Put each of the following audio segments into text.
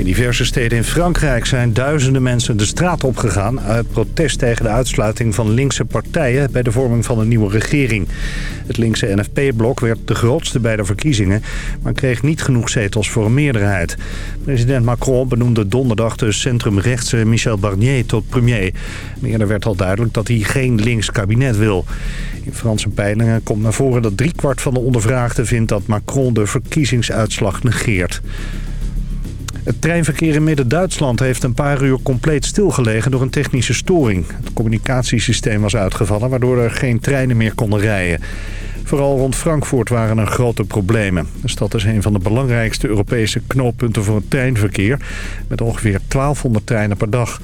In diverse steden in Frankrijk zijn duizenden mensen de straat opgegaan... uit protest tegen de uitsluiting van linkse partijen... bij de vorming van een nieuwe regering. Het linkse NFP-blok werd de grootste bij de verkiezingen... maar kreeg niet genoeg zetels voor een meerderheid. President Macron benoemde donderdag de centrumrechtse Michel Barnier tot premier. Eerder werd al duidelijk dat hij geen links kabinet wil. In Franse peilingen komt naar voren dat driekwart van de ondervraagden vindt... dat Macron de verkiezingsuitslag negeert. Het treinverkeer in Midden-Duitsland heeft een paar uur compleet stilgelegen door een technische storing. Het communicatiesysteem was uitgevallen waardoor er geen treinen meer konden rijden. Vooral rond Frankfurt waren er grote problemen. De stad is een van de belangrijkste Europese knooppunten voor het treinverkeer... met ongeveer 1200 treinen per dag.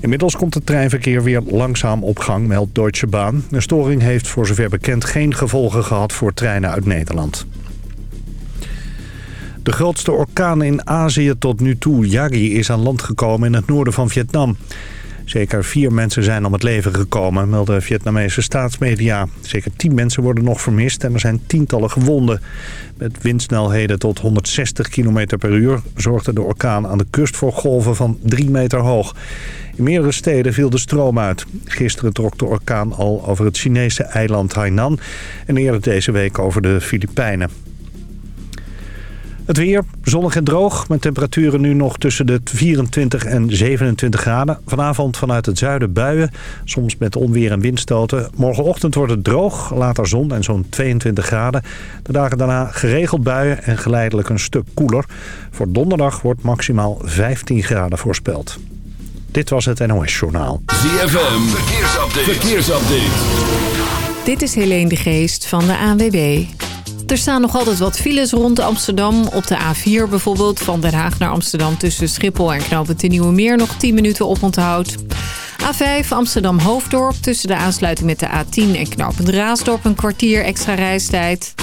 Inmiddels komt het treinverkeer weer langzaam op gang, meldt Deutsche Bahn. De storing heeft voor zover bekend geen gevolgen gehad voor treinen uit Nederland. De grootste orkaan in Azië tot nu toe, Yagi, is aan land gekomen in het noorden van Vietnam. Zeker vier mensen zijn om het leven gekomen, melden Vietnamese staatsmedia. Zeker tien mensen worden nog vermist en er zijn tientallen gewonden. Met windsnelheden tot 160 km per uur zorgde de orkaan aan de kust voor golven van 3 meter hoog. In meerdere steden viel de stroom uit. Gisteren trok de orkaan al over het Chinese eiland Hainan en eerder deze week over de Filipijnen. Het weer zonnig en droog, met temperaturen nu nog tussen de 24 en 27 graden. Vanavond vanuit het zuiden buien, soms met onweer en windstoten. Morgenochtend wordt het droog, later zon en zo'n 22 graden. De dagen daarna geregeld buien en geleidelijk een stuk koeler. Voor donderdag wordt maximaal 15 graden voorspeld. Dit was het NOS Journaal. ZFM, verkeersupdate. verkeersupdate. Dit is Helene de Geest van de ANWB. Er staan nog altijd wat files rond Amsterdam. Op de A4 bijvoorbeeld, van Den Haag naar Amsterdam... tussen Schiphol en Knoopend de Nieuwe Meer nog 10 minuten op onthoud. A5 Amsterdam-Hoofddorp tussen de aansluiting met de A10 en Knoopend Raasdorp... een kwartier extra reistijd.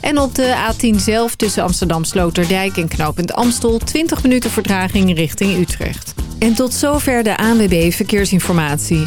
En op de A10 zelf tussen Amsterdam-Sloterdijk en Knoopend Amstel... 20 minuten vertraging richting Utrecht. En tot zover de ANWB Verkeersinformatie.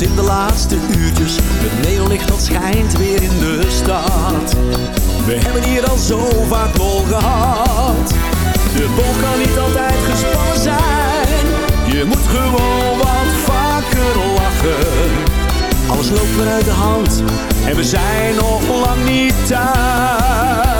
In de laatste uurtjes. Het neonlicht dat schijnt weer in de stad. We hebben hier al zo vaak lol gehad. De boog kan niet altijd gespannen zijn. Je moet gewoon wat vaker lachen. Alles loopt weer uit de hand en we zijn nog lang niet thuis.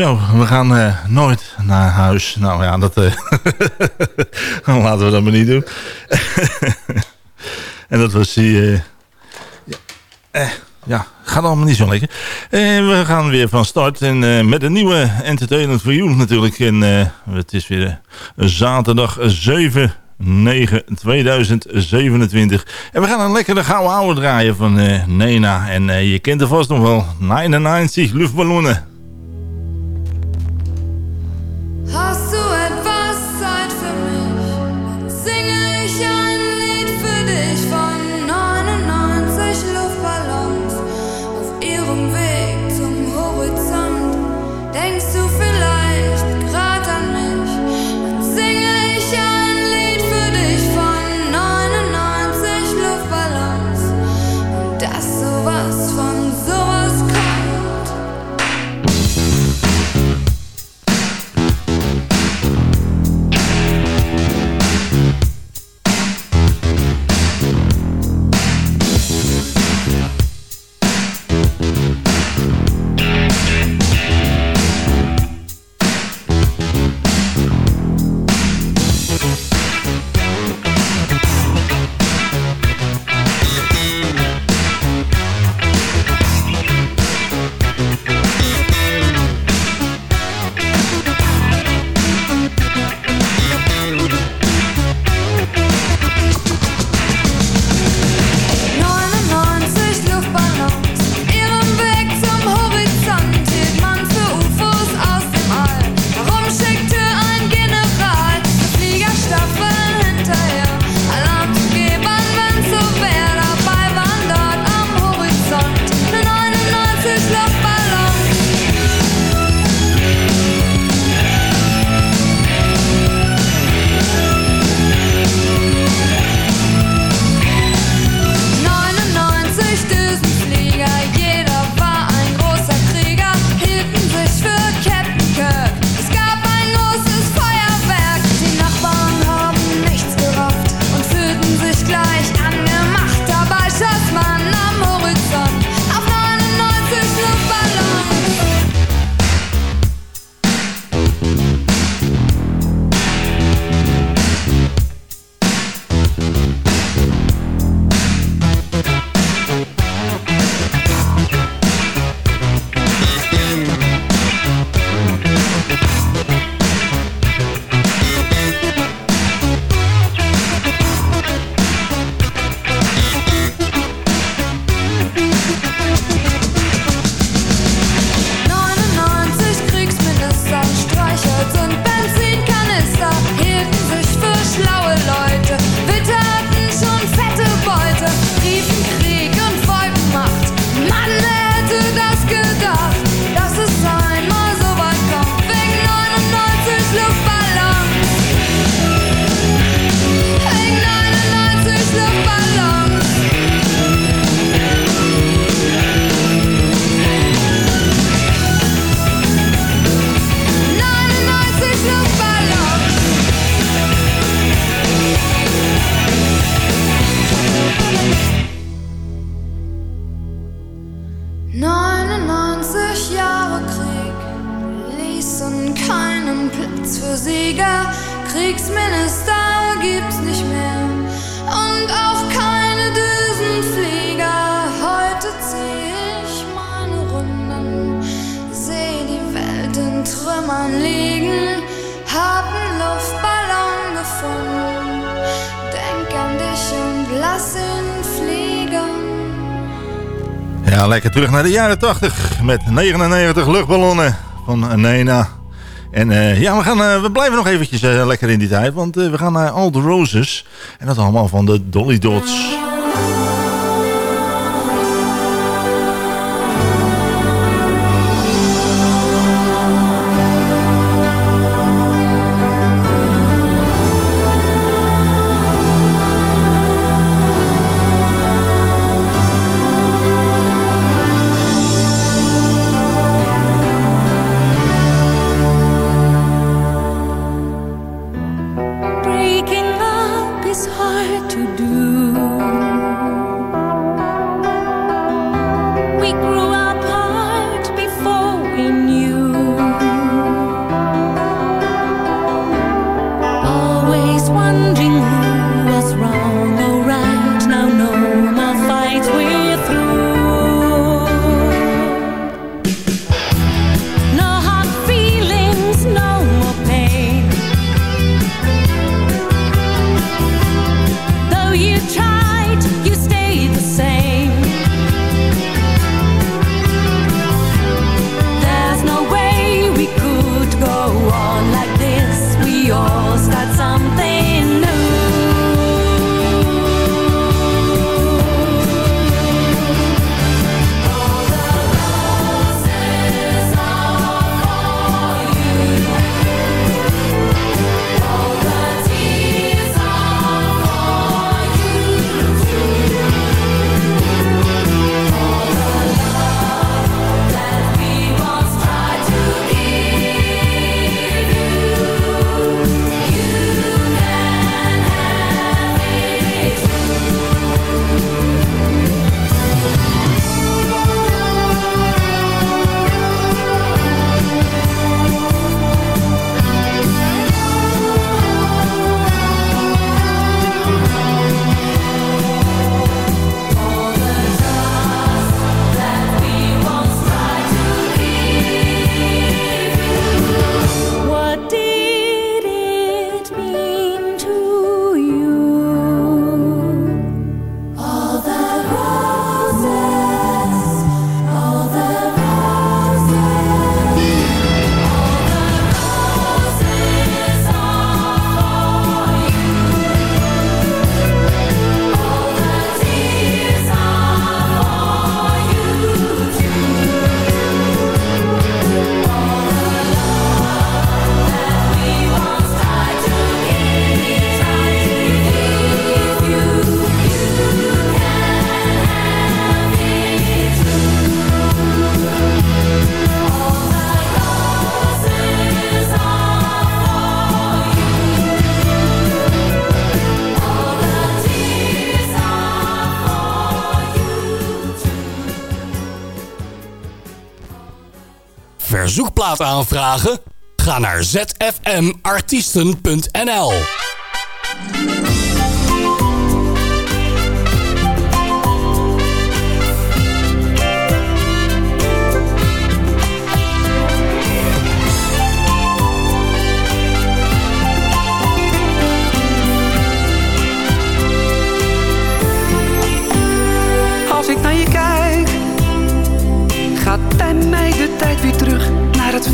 Zo, we gaan uh, nooit naar huis. Nou ja, dat uh, laten we dat maar niet doen. en dat was die... Ja, eh, ja, gaat allemaal niet zo lekker. we gaan weer van start en met een nieuwe Entertainment for You natuurlijk. En het is weer zaterdag 7 9 2027. En we gaan een lekkere gouden oude draaien van Nena. En je kent er vast nog wel. 99 luchtballonnen. Hostile Lekker terug naar de jaren 80 met 99 luchtballonnen van Nena. En eh, ja, we, gaan, eh, we blijven nog eventjes eh, lekker in die tijd, want we gaan naar All the Roses. En dat allemaal van de Dolly Dots. Aanvragen? Ga naar zfmartiesten.nl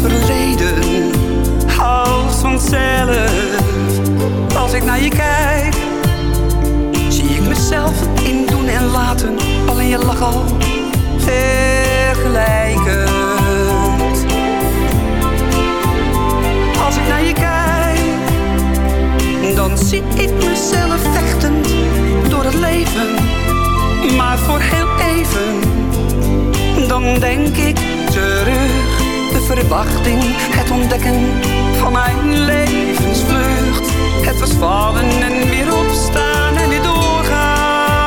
verleden. Als vanzelf. Als ik naar je kijk, zie ik mezelf in doen en laten. Alleen je lach al vergelijkend. Als ik naar je kijk, dan zie ik mezelf vechtend door het leven maar voor heel even. Dan denk ik terug, verwachting, het ontdekken van mijn levensvlucht. Het was vallen en weer opstaan en weer doorgaan.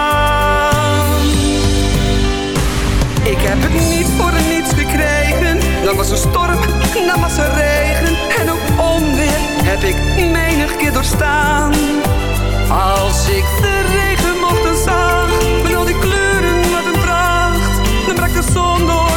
Ik heb het niet voor niets gekregen. Dat was een storm, dat was een regen en ook onweer heb ik menig keer doorstaan. Als ik de regenbochten zag, met al die kleuren, wat een pracht. Dan brak de zon door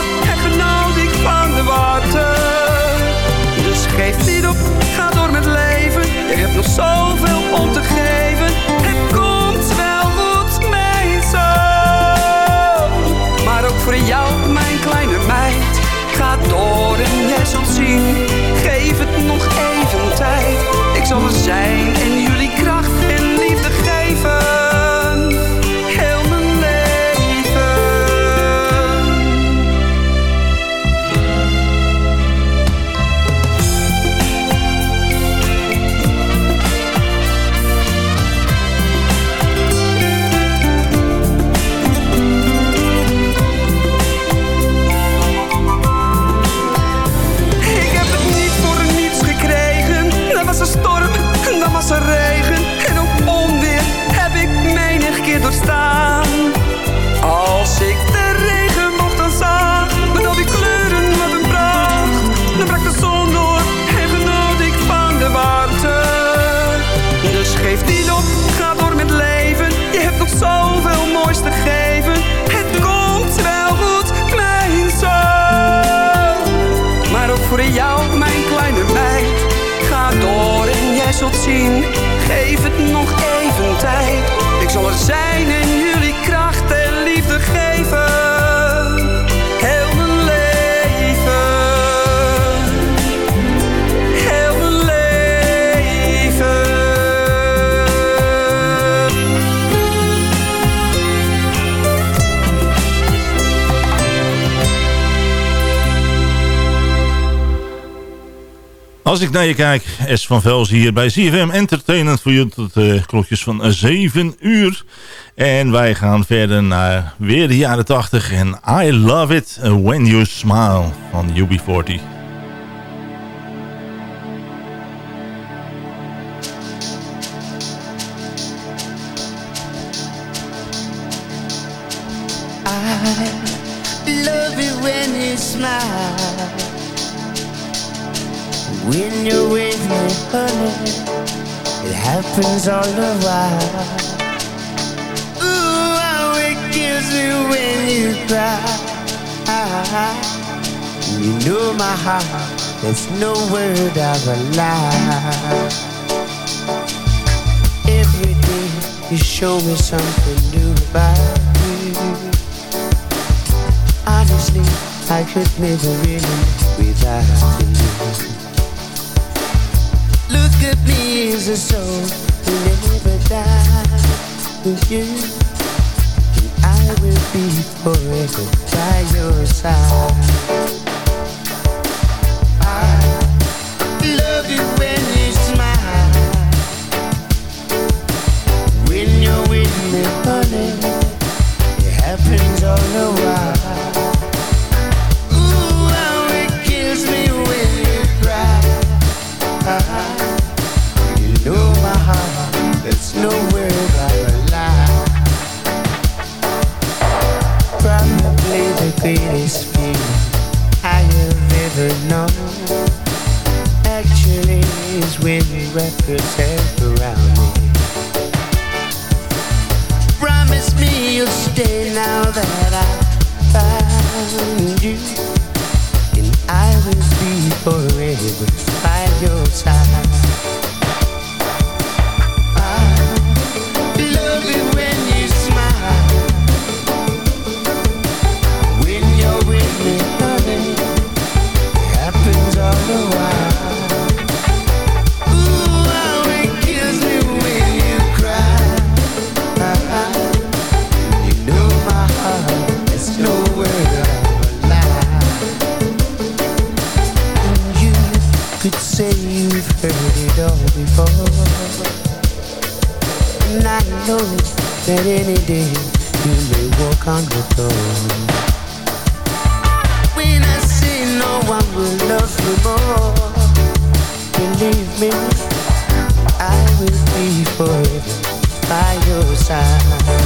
Als ik naar je kijk, S van Vels hier bij CFM Entertainment voor je tot uh, klokjes van 7 uur. En wij gaan verder naar weer de jaren 80 en I Love It When You Smile van UB40. Happens all the while. Ooh, how it kills me when you cry. You know my heart, there's no word of a lie. Every day you show me something new about you. Honestly, I could never really without you. Me as a soul who never died with you. And I will be forever by your side. I love you when you smile. When you're with me, honey, it happens all the while. Yourself around me. Promise me you'll stay now that I found you. And I will be forever by your side. Know that any day you may walk on the floor. When I say no one will love you more, believe me, I will be forever by your side.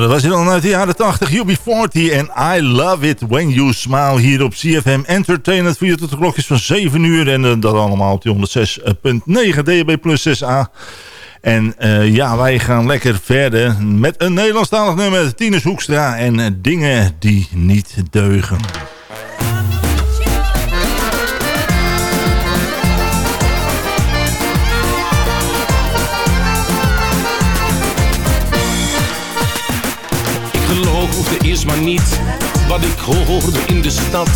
Dat was hij dan uit de jaren 80. UB40 en I Love It When You Smile hier op CFM Entertainment. Voor je tot de klok is van 7 uur. En uh, dat allemaal op die 106.9 DB plus 6A. En uh, ja, wij gaan lekker verder met een Nederlandstalig nummer. Tinus Hoekstra en uh, dingen die niet deugen. Eerst maar niet wat ik hoorde in de stad.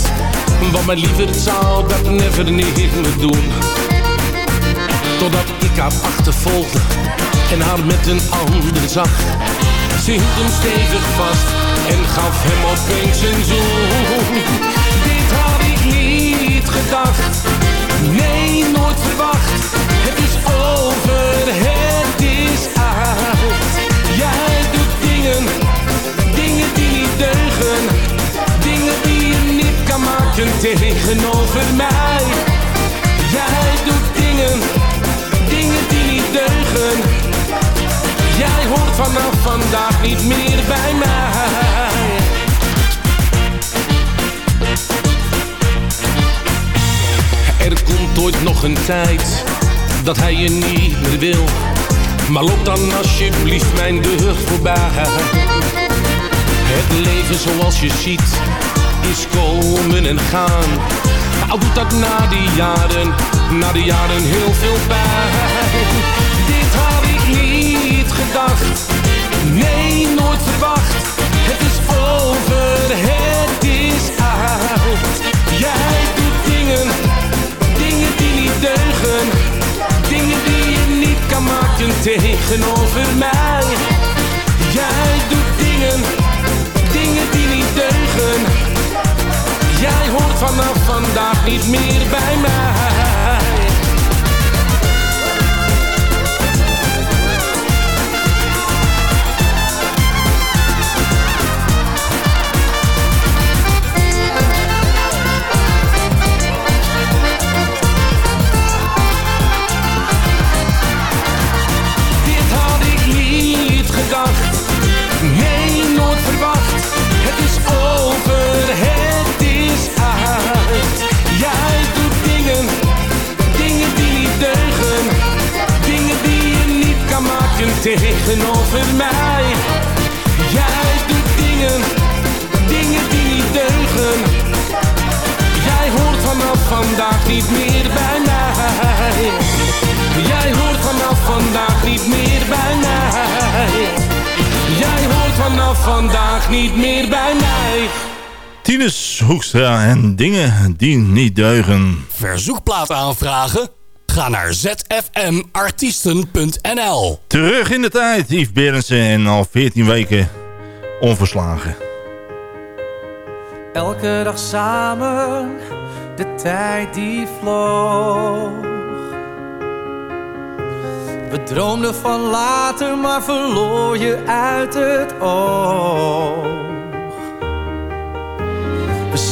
Want mijn liever zou dat never meer doen. Totdat ik haar achtervolgde en haar met een ander zag. Ze hield hem stevig vast en gaf hem opeens een zoen. Dit had ik niet gedacht, nee nooit verwacht. Tegenover mij. Jij doet dingen, dingen die niet deugen. Jij hoort vanaf vandaag niet meer bij mij. Er komt ooit nog een tijd dat hij je niet meer wil. Maar loop dan alsjeblieft mijn deur voorbij. Het leven zoals je ziet is komen en gaan. Al doet dat na die jaren, na die jaren heel veel pijn. Dit had ik niet gedacht, nee nooit verwacht. Het is over, het is uit. Jij doet dingen, dingen die niet deugen. Dingen die je niet kan maken tegenover mij. Jij doet dingen, dingen die niet deugen. Jij hoort vanaf vandaag niet meer bij mij. Tegenover mij. Jij doet dingen, dingen die niet deugen. Jij hoort vanaf vandaag niet meer bij mij. Jij hoort vanaf vandaag niet meer bij mij. Jij hoort vanaf vandaag niet meer bij mij. Tinus Hoekstra en dingen die niet deugen. Verzoekplaat aanvragen? Ga naar zfmartiesten.nl Terug in de tijd, Yves Berendsen en al 14 weken onverslagen. Elke dag samen, de tijd die vloog. We droomden van later, maar verloor je uit het oog.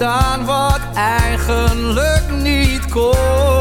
Gedaan wat eigenlijk niet kon.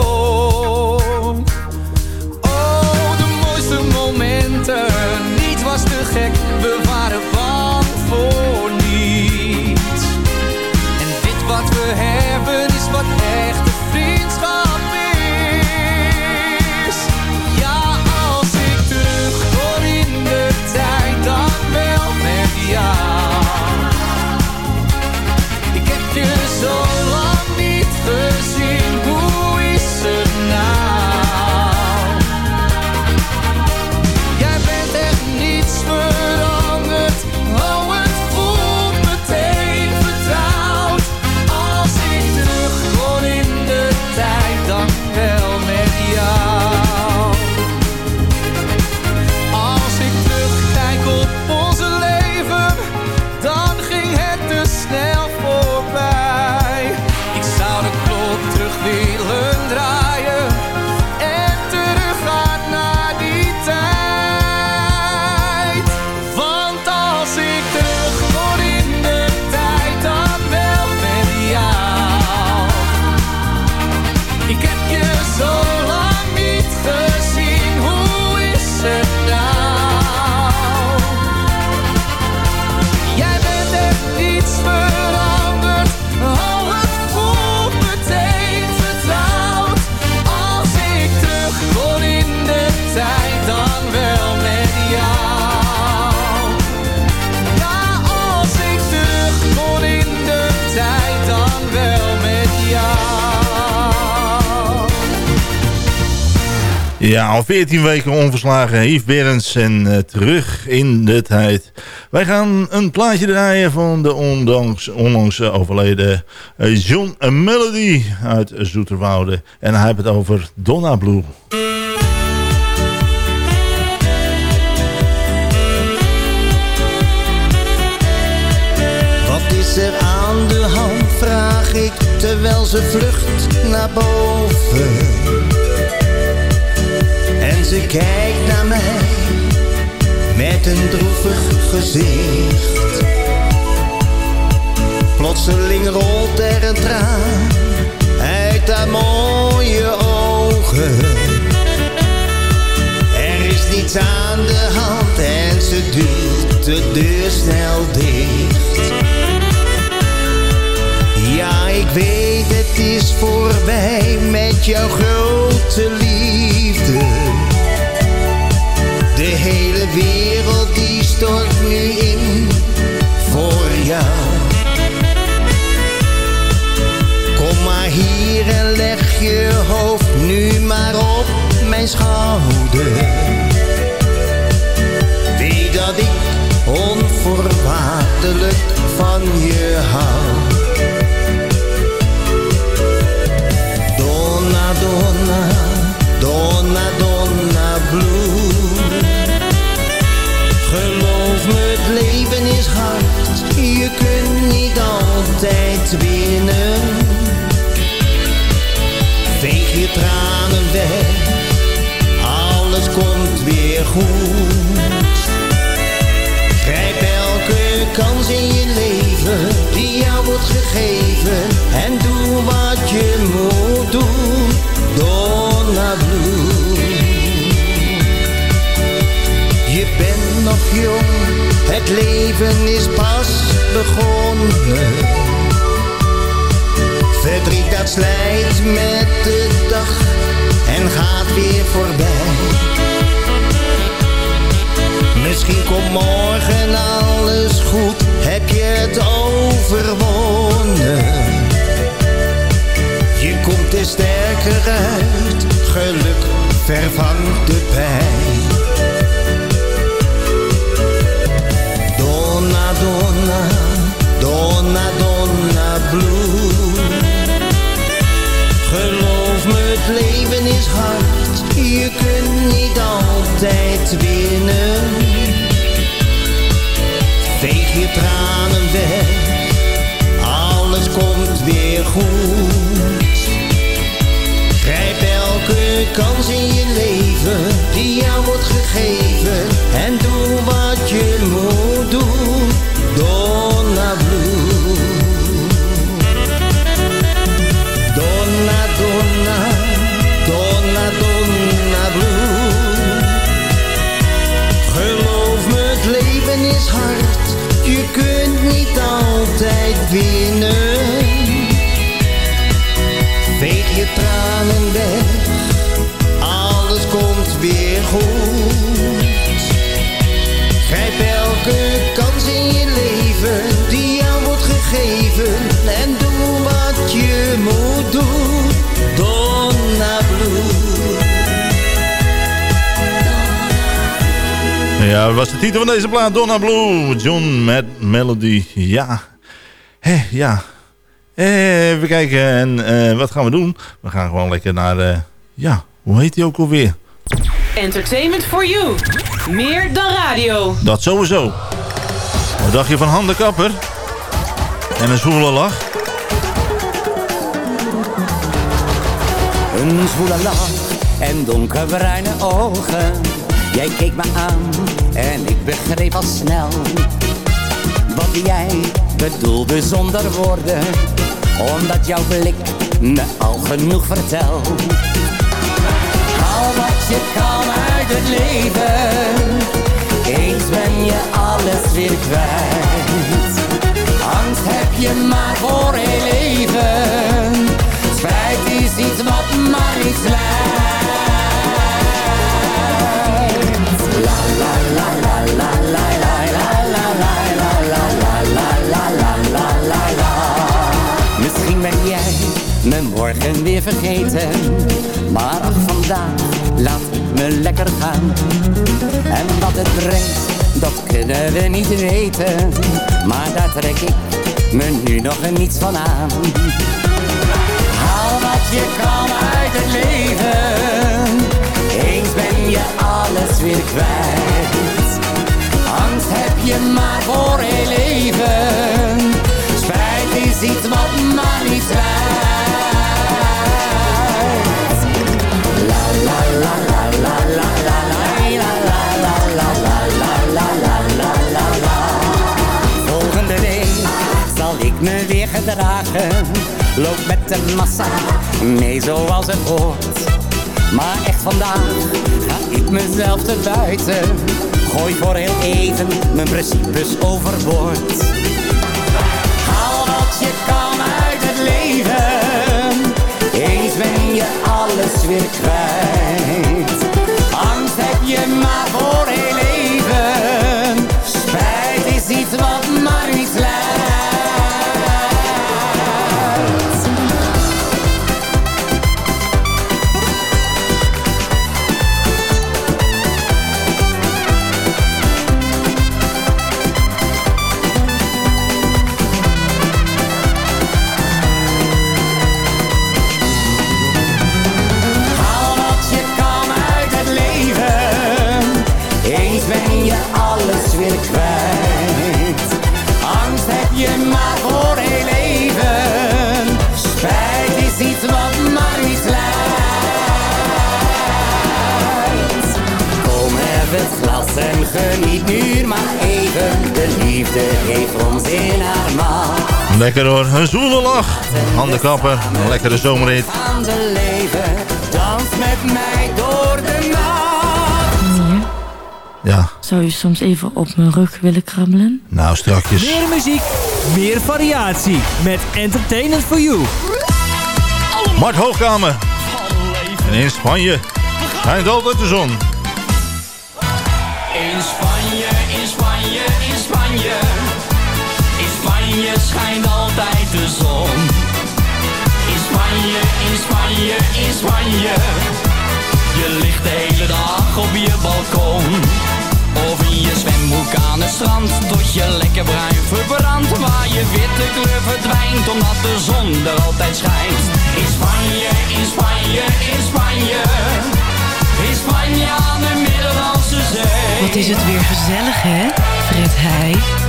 Al 14 weken onverslagen Yves Berends en eh, terug in de tijd. Wij gaan een plaatje draaien van de ondanks, onlangs overleden eh, John Melody uit Zoeterwoude. En hij heeft het over Donna Blue. Wat is er aan de hand, vraag ik, terwijl ze vlucht naar boven. Ze kijkt naar mij, met een droevig gezicht. Plotseling rolt er een traan, uit haar mooie ogen. Er is niets aan de hand en ze duwt de deur snel dicht. Ja, ik weet het is voorbij met jouw grote liefde. De hele wereld die stort nu in voor jou. Kom maar hier en leg je hoofd nu maar op mijn schouder. Weet dat ik onvoorwaardelijk van je hou. Donna, donna, donna, donna Je kunt niet altijd winnen. Veeg je tranen weg. Alles komt weer goed. Grijp elke kans in je leven die jou wordt gegeven. En doe wat je moet doen. Donna Blue. Je bent nog jong, het leven is pas begonnen. Verdriet dat slijt met de dag en gaat weer voorbij. Misschien komt morgen alles goed, heb je het overwonnen. Je komt er sterker uit, geluk vervangt de pijn. Altijd winnen. Veeg je tranen weg, alles komt weer goed. Grijp elke kans in je leven die jou wordt gegeven en doe wat je moet doen. Donna Blue. Donna, donna, altijd winnen. Veeg je tranen weg. Alles komt weer goed. Grijp elke kans in je leven die jou wordt gegeven. En doe wat je moet doen. Donna Blue. Ja, dat was de titel van deze plaat, Donna Blue. John met Melody. Ja, ja. Eh, even kijken, en eh, wat gaan we doen? We gaan gewoon lekker naar, eh, ja, hoe heet die ook alweer? Entertainment for you. Meer dan radio. Dat sowieso. Wat dacht je van handenkapper? En een zwoele lach? Een zwoele lach en donkerbruine ogen. Jij keek me aan en ik begreep al snel wat jij bedoelde zonder woorden, omdat jouw blik me al genoeg vertelt. Al wat je kan uit het leven, eens ben je alles weer kwijt. Angst heb je maar voor heel leven, spijt is iets wat maar niet lijkt. Me morgen weer vergeten. Maar ach vandaag laat me lekker gaan. En wat het brengt, dat kunnen we niet weten. Maar daar trek ik me nu nog niets van aan. Haal wat je kan uit het leven. Eens ben je alles weer kwijt. Angst heb je maar voor heel leven Spijt is iets wat maar niet slijt Volgende week zal ik me weer gedragen Loop met de massa mee zoals het hoort maar echt vandaag ga ik mezelf te buiten. Gooi voor heel even mijn principes overboord. Haal wat je kan uit het leven. Eens ben je alles weer kwijt. Lekker hoor, een zoele lach. Handenkapper, een lekkere zomerrit. Aan de leven, dans met mij door de nacht. Ja, Zou je soms even op mijn rug willen krabbelen? nou strakjes. Meer muziek, meer variatie. Met Entertainment for You. Mart Hoogkamer. En in Spanje schijnt altijd de zon. In Spanje, Spanje schijnt altijd de zon. In Spanje, in Spanje, in Spanje. Je ligt de hele dag op je balkon. Of in je zwembroek aan het strand. Tot je lekker bruin verbrandt. Waar je witte kleur verdwijnt. Omdat de zon er altijd schijnt. In Spanje, in Spanje, in Spanje. In Spanje aan de Middellandse Zee. Wat is het weer gezellig, hè? Fred Heij.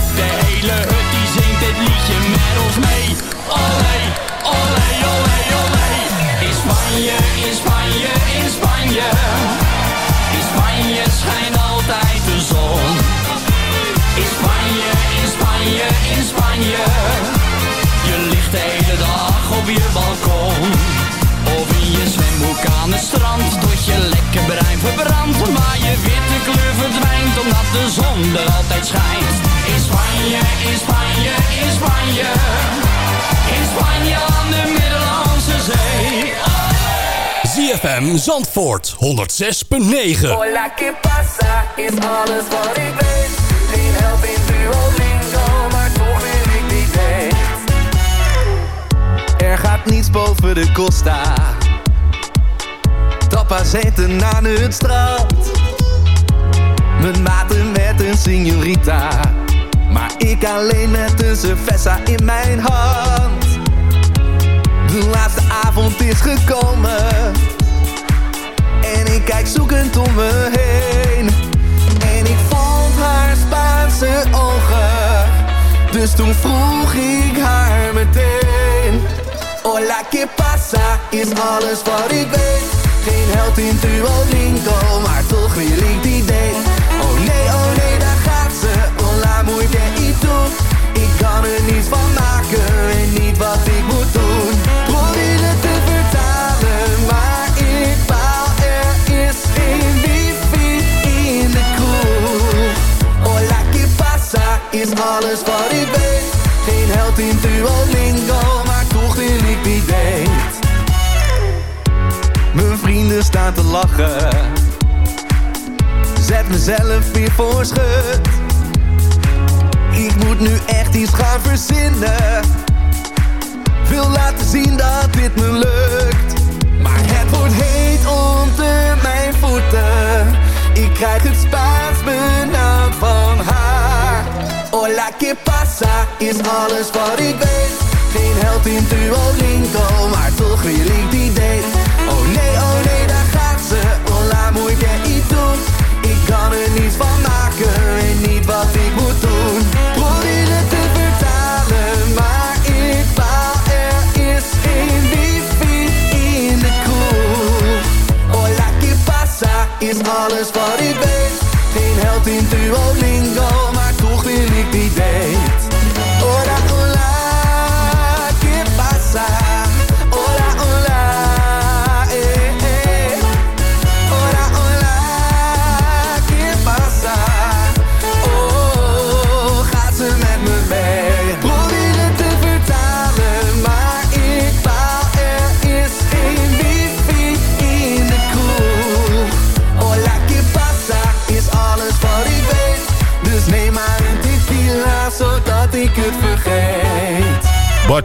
De hele hut die zingt dit liedje met ons mee. Olé, olé, olé, olé. In Spanje, in Spanje, in Spanje. In Spanje schijnt altijd de zon. In Spanje, in Spanje, in Spanje. Je ligt de hele dag op je balkon. Of in je aan het strand. Tot je lekker bruin verbrandt. Maar je witte kleur verdwijnt omdat de zon er altijd schijnt. In Spanje, in Spanje, in Spanje. In Spanje aan de Middellandse Zee. ZFM Zandvoort 106.9 Hola, ¿qué pasa? Is alles wat ik weet. Geen help in Duolingo, maar toch wil ik die date. Er gaat niets boven de Costa. Tapas eten aan het strand. Mijn maten met een signorita. Maar ik alleen met een cerveza in mijn hand. De laatste avond is gekomen. En ik kijk zoekend om me heen. En ik vond haar Spaanse ogen. Dus toen vroeg ik haar meteen. Hola, ¿qué pasa? Is alles wat ik weet. Geen held in Duolingo, maar toch wil ik die date. Oh nee, oh nee, daar gaat ze. Hola, muy bien, y tú? Ik kan er niets van maken, en niet wat ik moet doen. Probeer het te vertalen, maar ik baal. Er is geen wifi in de kroeg. Hola, ¿qué pasa? Is alles wat ik weet. Geen held in Duolingo, maar toch wil ik die date. Vrienden staan te lachen. Zet mezelf weer voor schut. Ik moet nu echt iets gaan verzinnen. Wil laten zien dat dit me lukt. Maar het wordt heet onder mijn voeten. Ik krijg het Spaans benauwd van haar. Hola, ¿qué pasa? Is alles wat ik weet. Geen held in Duolingo, maar toch wil ik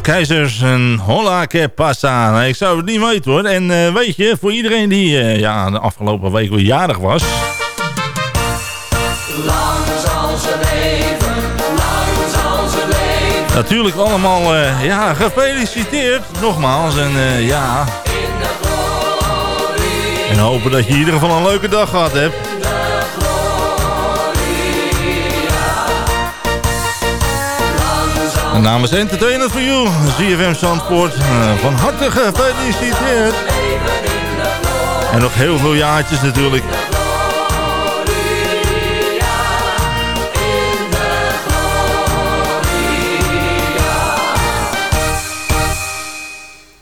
Keizers en Hola que pasa. Nou, ik zou het niet weten hoor. En eh, weet je, voor iedereen die eh, ja, de afgelopen week weer jarig was. Lang zal ze leven, lang zal ze leven. Natuurlijk allemaal eh, ja, gefeliciteerd. Nogmaals. En ja. En hopen dat je in ieder geval een leuke dag gehad hebt. En namens Entertainment for You, ZFM Zandvoort, eh, van harte gefeliciteerd. En nog heel veel jaartjes natuurlijk.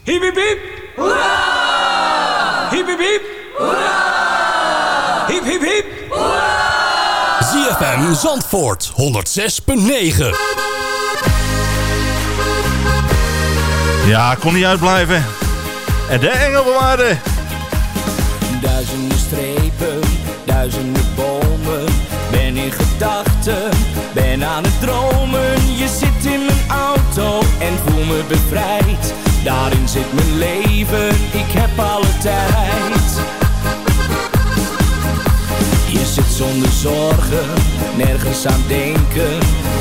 Hiep, hiep, hiep. Hoera! Hiep, hiep, hiep. Hoera! Hiep, hiep, hiep. ZFM Zandvoort 106.9 Ja, kon niet uitblijven. En de engel bewaren. Duizenden strepen, duizenden bomen. Ben in gedachten, ben aan het dromen. Je zit in mijn auto en voel me bevrijd. Daarin zit mijn leven, ik heb alle tijd. Je zit zonder zorgen, nergens aan denken.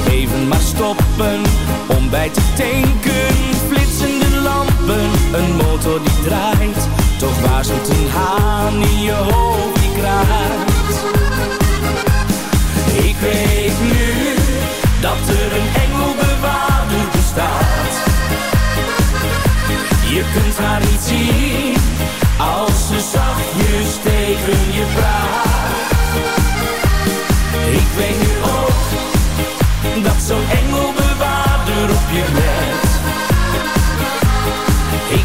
Even stappen om bij te tanken. Een motor die draait. Toch waarschuwt een haan in je hoofd die. Ik weet nu dat er een engelbewaarder bestaat. Je kunt haar niet zien als ze zachtjes tegen je praat. Ik weet nu ook dat zo'n engelbewaarder op je let.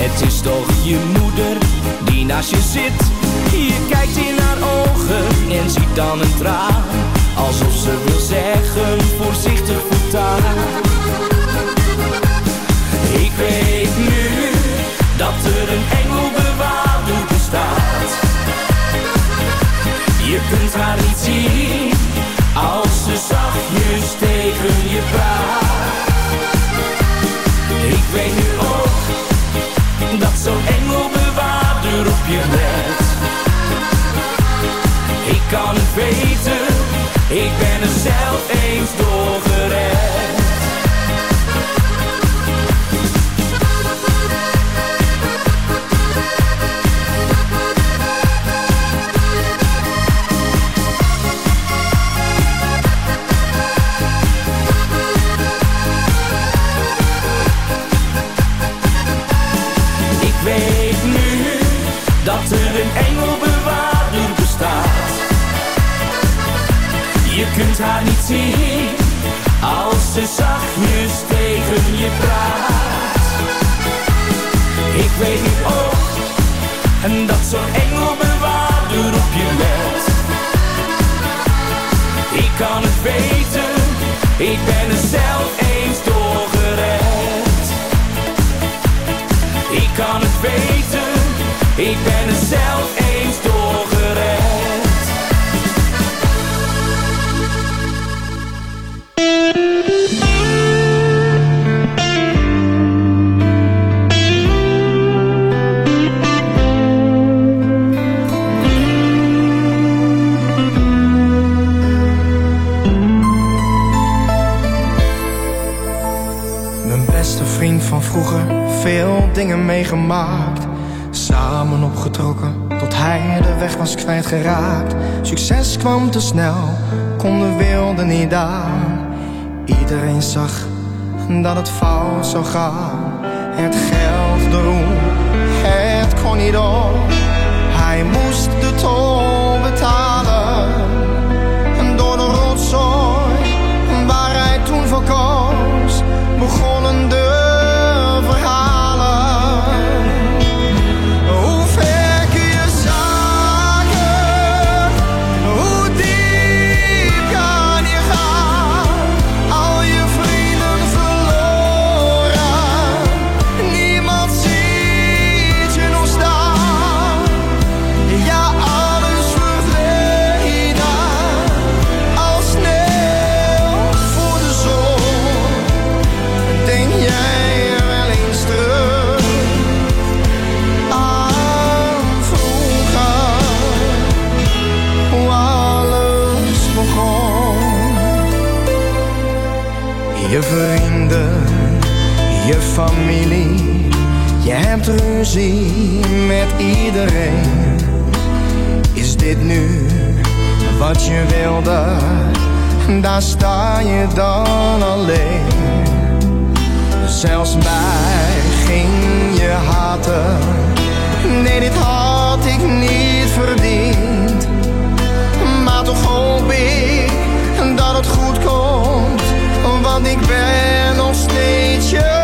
Het is toch je moeder die naast je zit. Je kijkt in haar ogen en ziet dan een traan. Alsof ze wil zeggen, voorzichtig voortaan. Ik weet nu dat er een engelbewaarder bestaat. Zag dat het fout zou gaan. Het geld, de roem, het kon niet op. Hij moest de tol betalen. En door de rotzooi waar hij toen voor koos, begonnen met iedereen. Is dit nu wat je wilde? Daar sta je dan alleen. Zelfs mij ging je haten. Nee, dit had ik niet verdiend. Maar toch hoop ik dat het goed komt. Want ik ben nog steeds je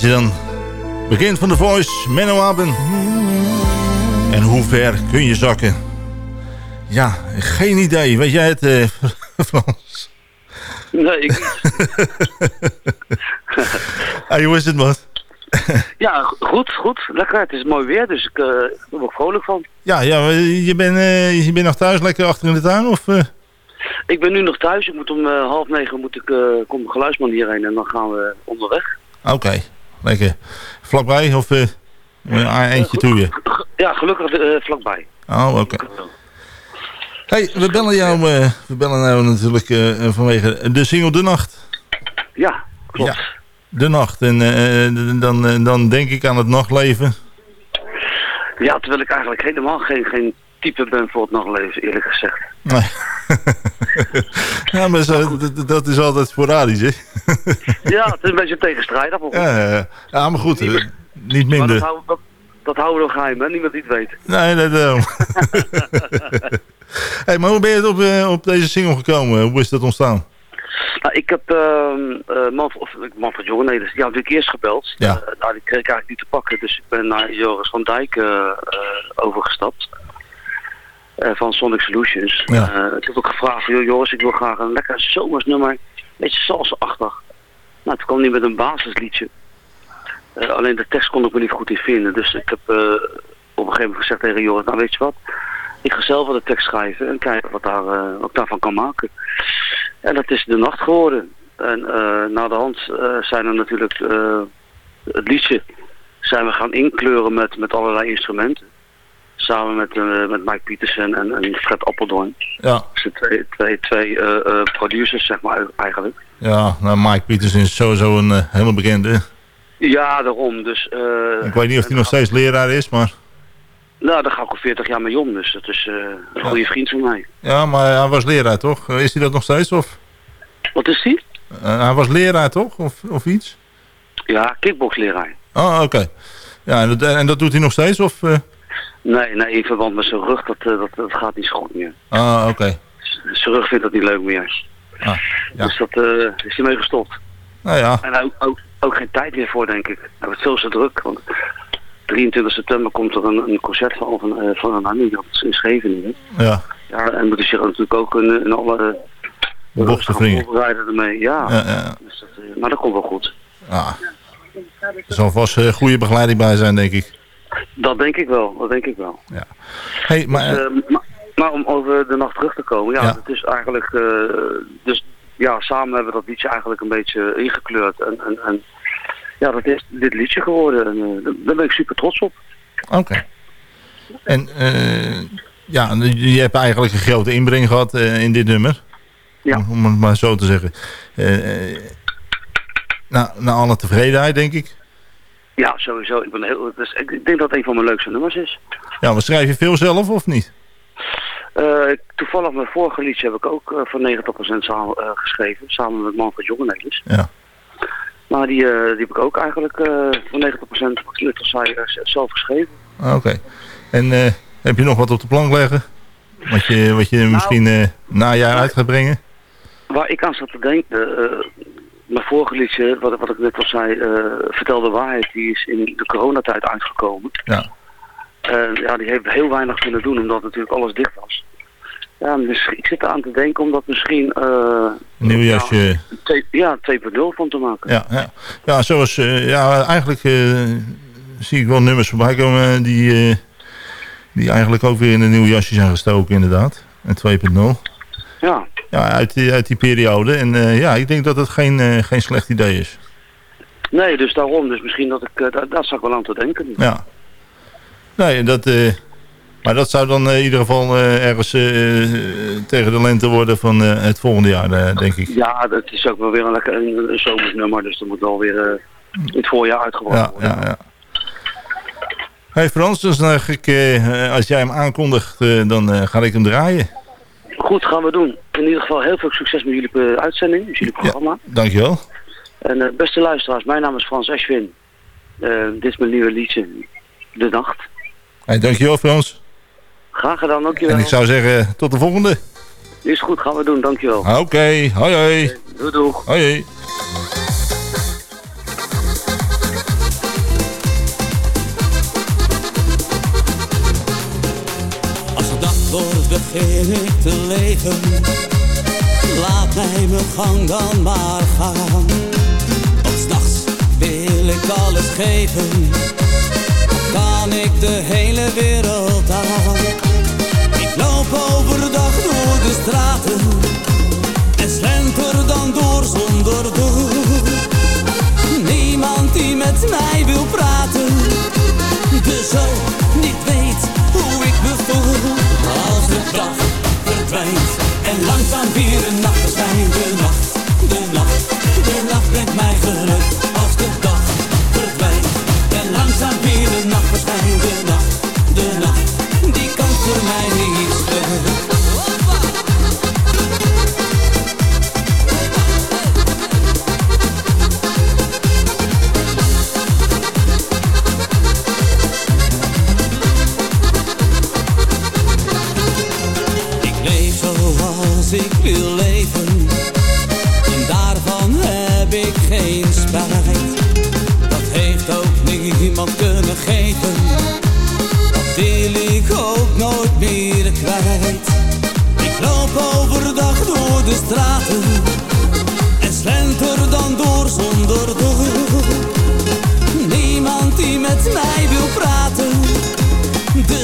je dan. Begin van de Voice, Menno Aben. En hoe ver kun je zakken? Ja, geen idee. Weet jij het, eh, Frans? Nee, ik ah, hoe is het, man? Ja, goed, goed. Lekker. Het is mooi weer, dus ik, uh, ben er ook vrolijk van. Ja, ja je, bent, uh, je bent nog thuis lekker achter in de tuin? Of, uh? Ik ben nu nog thuis. Ik moet om half negen moet ik, komt de geluidsman hierheen en dan gaan we onderweg. Oké, lekker. Vlakbij of een eentje toe je? Ja, gelukkig vlakbij. Oh, oké. Hey, we bellen jou, we bellen jou natuurlijk vanwege de single De Nacht. Ja, klopt. Ja de nacht. En uh, dan, uh, dan denk ik aan het nachtleven. Ja, terwijl ik eigenlijk helemaal geen, geen type ben voor het nachtleven, eerlijk gezegd. Nee. ja, maar zo, dat, dat, is altijd sporadisch, hè? ja, het is een beetje tegenstrijdig. Ja, ja, ja, maar goed, niet, niet minder. dat, houden, dat, dat, houden we nog geheim, hè? Niemand die het weet. Nee, nee. hey, maar hoe ben je op, uh, op deze single gekomen? Hoe is dat ontstaan? Nou, ik heb uh, Manfred, of Manfred Jongen, nee, dus die had ik eerst gebeld. Ja. Uh, nou, die kreeg ik eigenlijk niet te pakken, dus ik ben naar Joris van Dijk overgestapt. Van Sonic Solutions. Ja. ik heb ook gevraagd, joh, Joris, ik wil graag een lekker zomersnummer, een beetje salsa-achtig. Nou, toen kwam hij met een basisliedje. alleen de tekst kon ik me niet goed in vinden, dus ik heb op een gegeven moment gezegd tegen Joris, nou weet je wat, ik ga zelf wel de tekst schrijven en kijken wat, daar, wat ik daarvan kan maken. En dat is de nacht geworden. En uh, na de hand uh, zijn er natuurlijk uh, het liedje zijn we gaan inkleuren met, met allerlei instrumenten. Samen met, met Mike Petersen en, en Fred Appeldoorn. Ja. Dus twee, twee, twee producers, zeg maar, eigenlijk. Ja, nou Mike Petersen is sowieso een hele bekende. Ja, daarom. Dus, ik weet niet of hij nog steeds leraar is, maar... Nou, daar ga ik al 40 jaar mee om, dus dat is een goede vriend van mij. Ja, maar hij was leraar, toch? Is hij dat nog steeds, of... Wat is hij? Hij was leraar, toch? Of, of iets? Ja, kickboxleraar. Oh, oké. Ja, en dat, en dat doet hij nog steeds, of... Uh... Nee, nee, in verband met zijn rug, dat, dat, dat gaat niet zo goed meer. Ah, oké. Okay. Zijn rug vindt dat niet leuk meer. Ah, ja. Dus dat uh, is hij mee gestopt. Nou ja. En ook, ook, ook geen tijd meer voor, denk ik. Hij wordt veel te druk, want 23 september komt er een, een concert van, van, uh, van een Annie, dat is in Scheveningen. Ja. Ja, en moet hij zich natuurlijk ook in, in alle bochten voorbereiden ermee, ja. ja, ja. Dus dat, maar dat komt wel goed. Ah. Er zal vast goede begeleiding bij zijn, denk ik. Dat denk ik wel, dat denk ik wel. Ja. Hey, maar, dus, uh, maar, maar, om over de nacht terug te komen, ja, ja. het is eigenlijk, dus ja, samen hebben we dat liedje eigenlijk een beetje ingekleurd. En, en, en ja, dat is dit liedje geworden. En daar ben ik super trots op. Oké. Okay. En ja, je hebt eigenlijk een grote inbreng gehad in dit nummer. Ja. Om het maar zo te zeggen. Na, na alle tevredenheid, denk ik. Ja, sowieso. Ik, ben heel, dus ik denk dat het een van mijn leukste nummers is. Ja, maar schrijf je veel zelf of niet? Uh, toevallig mijn vorige liedje heb ik ook uh, voor 90% samen, uh, geschreven. Samen met Manfred Jongenelis. Ja. Maar die, die heb ik ook eigenlijk voor 90% net als zij zelf geschreven. Oké. Okay. En heb je nog wat op de plank leggen? Wat je, wat je nou, misschien najaar uit gaat brengen? Waar ik aan zat te denken, mijn vorige liedje, wat, wat ik net al zei, uh, Vertel de waarheid, die is in de coronatijd uitgekomen. Ja. Uh, ja, die heeft heel weinig kunnen doen, omdat natuurlijk alles dicht was. Ja, dus ik zit eraan te denken om dat misschien... een nieuw jasje... Ja, 2.0 van te maken. Ja, ja. ja zoals... ja, eigenlijk zie ik wel nummers voorbij komen die, die eigenlijk ook weer in een nieuw jasje zijn gestoken, inderdaad. En 2.0. Ja. Ja, uit die, uit die periode. En uh, ja, ik denk dat het geen, uh, geen slecht idee is. Nee, dus daarom. Dus misschien dat ik... Uh, daar, daar zou ik wel aan te denken. Ja. Nee, dat... maar dat zou dan in ieder geval ergens tegen de lente worden van het volgende jaar, denk ik. Ja, dat is ook wel weer een lekker een, een zomersnummer. Dus dat moet wel weer in het voorjaar uitgebracht ja, worden. Ja, ja. Hey Frans, dus dan ik, als jij hem aankondigt, dan ga ik hem draaien. Goed, gaan we doen. In ieder geval heel veel succes met jullie uh, uitzending, met jullie programma. Ja, dankjewel. En uh, beste luisteraars, mijn naam is Frans Eschwin. Uh, dit is mijn nieuwe liedje, De Nacht. Hey, dankjewel Frans. Graag gedaan, dankjewel. En ik zou zeggen, tot de volgende. Is goed, gaan we doen, dankjewel. Oké, okay, hoi hoi. Doei doeg. Hoi hoi. Begin ik te leven. Laat mij mijn gang dan maar gaan. Want s'nachts wil ik alles geven. Kan ik de hele wereld aan. Ik loop overdag door de straten. En slenter dan door zonder doel. Niemand die met mij wil praten. Dus zo niet de dag verdwijnt en langzaam weer een nacht verschijnt. De nacht, de nacht, de nacht brengt mij geluk. Als de dag verdwijnt en langzaam weer een nacht verschijnt.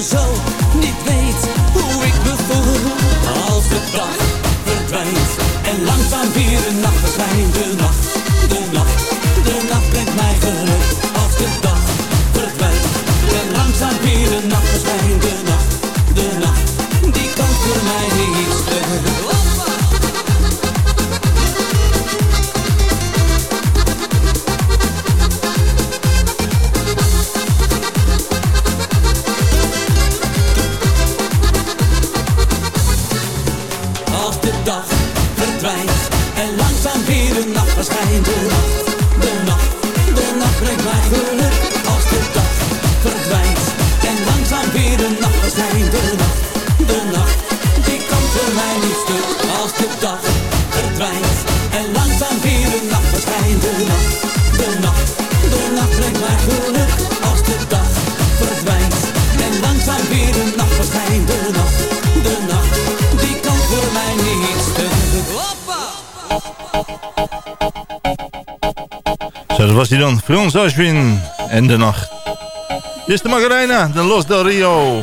Zo niet weet hoe ik me voel. Als de dag Dan. Frans en de nacht. Dit is de Macarena, de Los del Rio.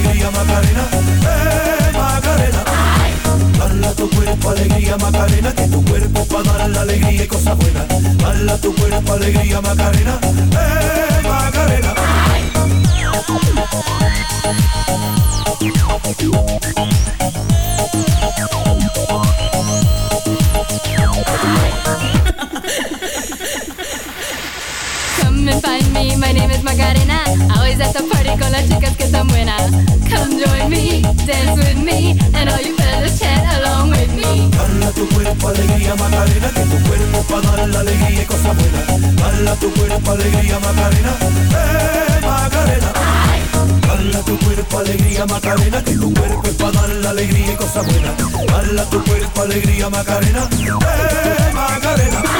Alegría Macarena, eh Macarena. Dala tu cuerpo alegría Macarena, que tu cuerpo para dar la alegría y cosas buenas. Dala tu cuerpo alegría Macarena, eh Macarena. Come and find me, my name is Macarena. Always at the party con las chicas que están buenas. Come join me, dance with me, and all you fellas chat along with me. Dala tu cuerpo alegría Macarena, que tu cuerpo para dar la alegría y cosas buenas. Dala tu cuerpo alegría Macarena, eh Macarena. Dala tu cuerpo alegría Macarena, que tu cuerpo es para dar la alegría y cosas buenas. Dala tu cuerpo alegría Macarena, eh Macarena.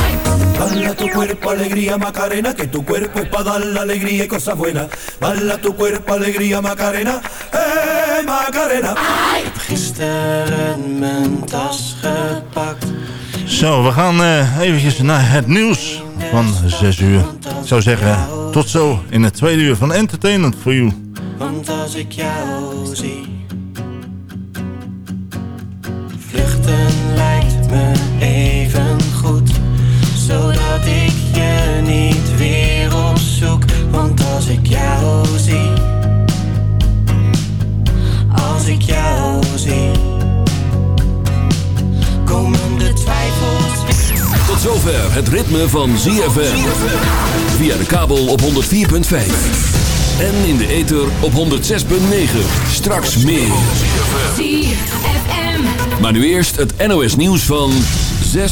Dala tu cuerpo alegría Macarena, que tu cuerpo es para dar la alegría y cosas buenas. Dala tu cuerpo alegría Macarena, eh Macarena. Gisteren mijn tas gepakt. Zo, we gaan eh, eventjes naar het nieuws van 6 uur. Ik zou zeggen, tot zo in het tweede uur van Entertainment for You. Want als ik jou zie, vluchten lijkt me even goed. Zodat ik je niet weer opzoek. Want als ik jou zie, als ik jou zie, komen de twijfels weer. Tot zover het ritme van ZFM. Via de kabel op 104.5. En in de ether op 106.9. Straks meer. ZFM. Maar nu eerst het NOS nieuws van 6